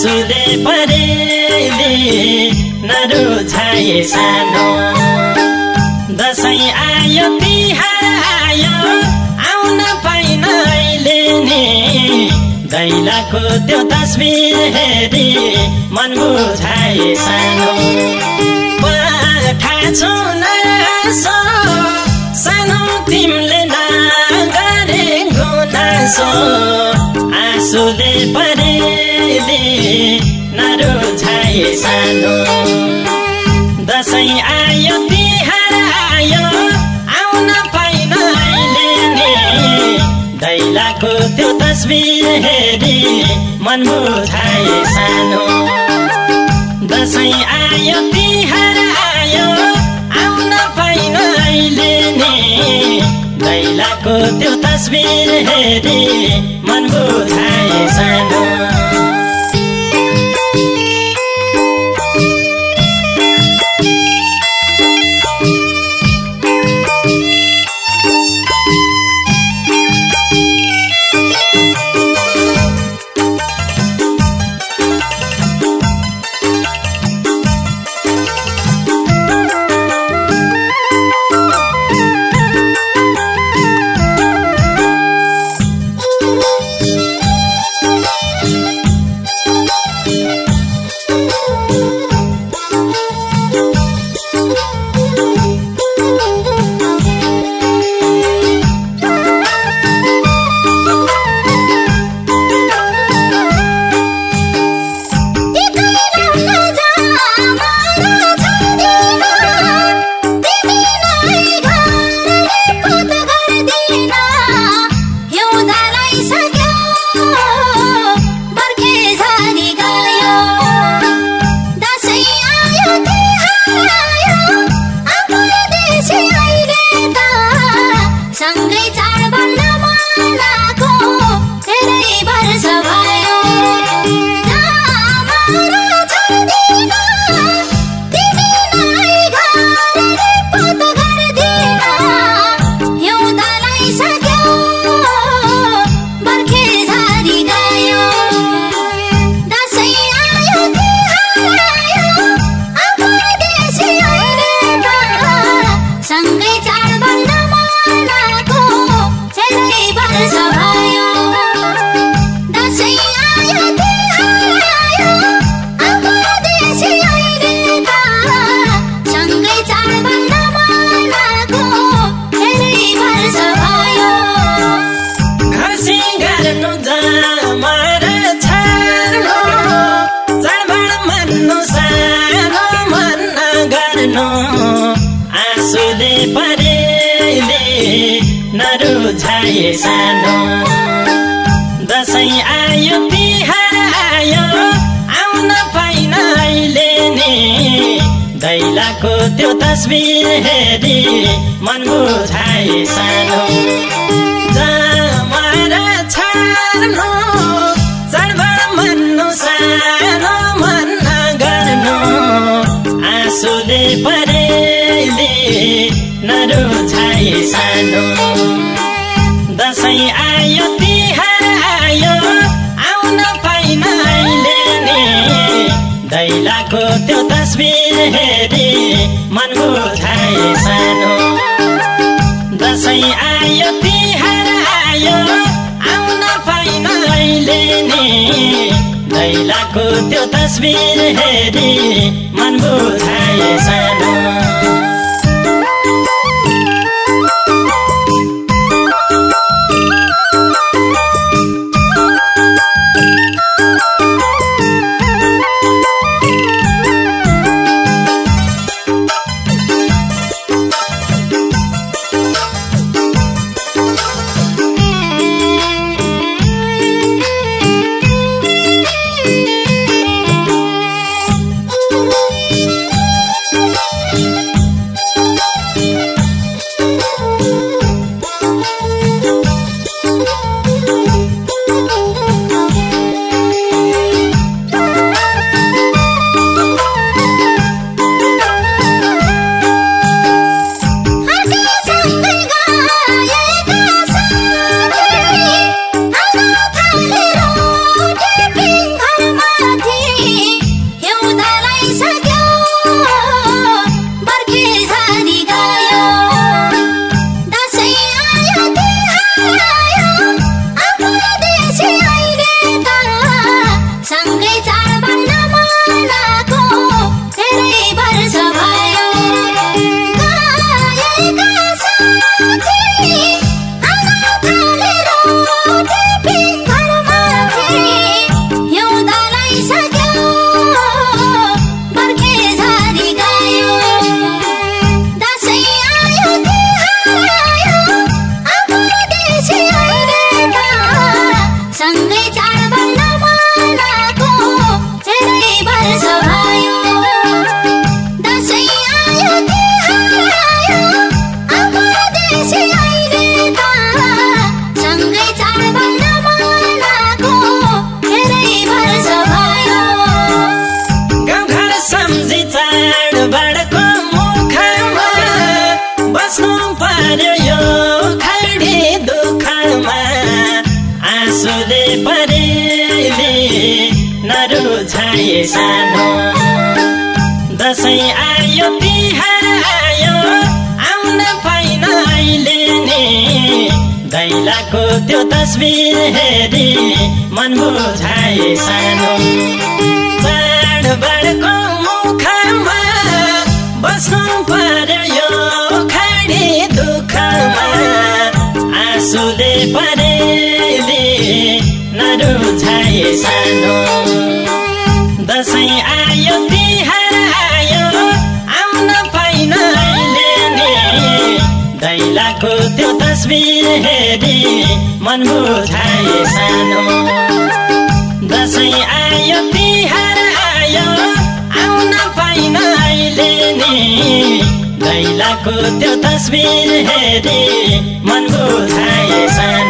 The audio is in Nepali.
आँसुले परेले नरुझाए सानो। दसैँ आयो तिहार आयो आउन पाइन अहिले नि। दैलाको त्यो तस्बिर हेरी मन बुझाए सानो। पठाछु नासो सानो तिमीले नगरे गुनासो आँसुले परेले नरुझाए सानो दसैँ आयो तिहार आयो आउन पाइन अहिले नि। दैलाको त्यो तस्बिर हेरी मन बुझाए सानो। दसैँ आयो तिहार आयो आउन पाइन अहिले नि। दैलाको त्यो तस्बिर हेरी मन बुझाए सानो। नरुझाए सानो। दसैँ आयो तिहार आयो आउन पाइन अहिले नि। दैलाको त्यो तस्बिर हेरी मन बुझाए सानो। जमरा छाड्नु दसैँ आयो तिहार आयो। आउन पाइन अहिले नि। दैलाको त्यो तस्बिर हेरी मन बुझाए सानो। दसैँ आयो तिहार आयो। आउन पाइन अहिले नि। दैलाको त्यो तस्बिर हेरी मन बुझाए सानो। परेले नरुझाए सानो। दसैँ आयो तिहार आयो आउन पाइन अहिले नि। दैलाको त्यो तस्बिर हेरी मन बुझाए सानो। चाडबाडको मुखमा बस्नु पर्यो यो खाडी दुःखमा। आँसुले परेले नरुझाए सानो। दसैँ आयो तिहार आयो। आउन पाइन दैलाको त्यो तस्बिर हेरी मन बुझाए सानो। दसैँ आयो तिहार आयो। आउन पाइन अहिले नि। दैलाको त्यो तस्बिर हेरी मन बुझाए सानो।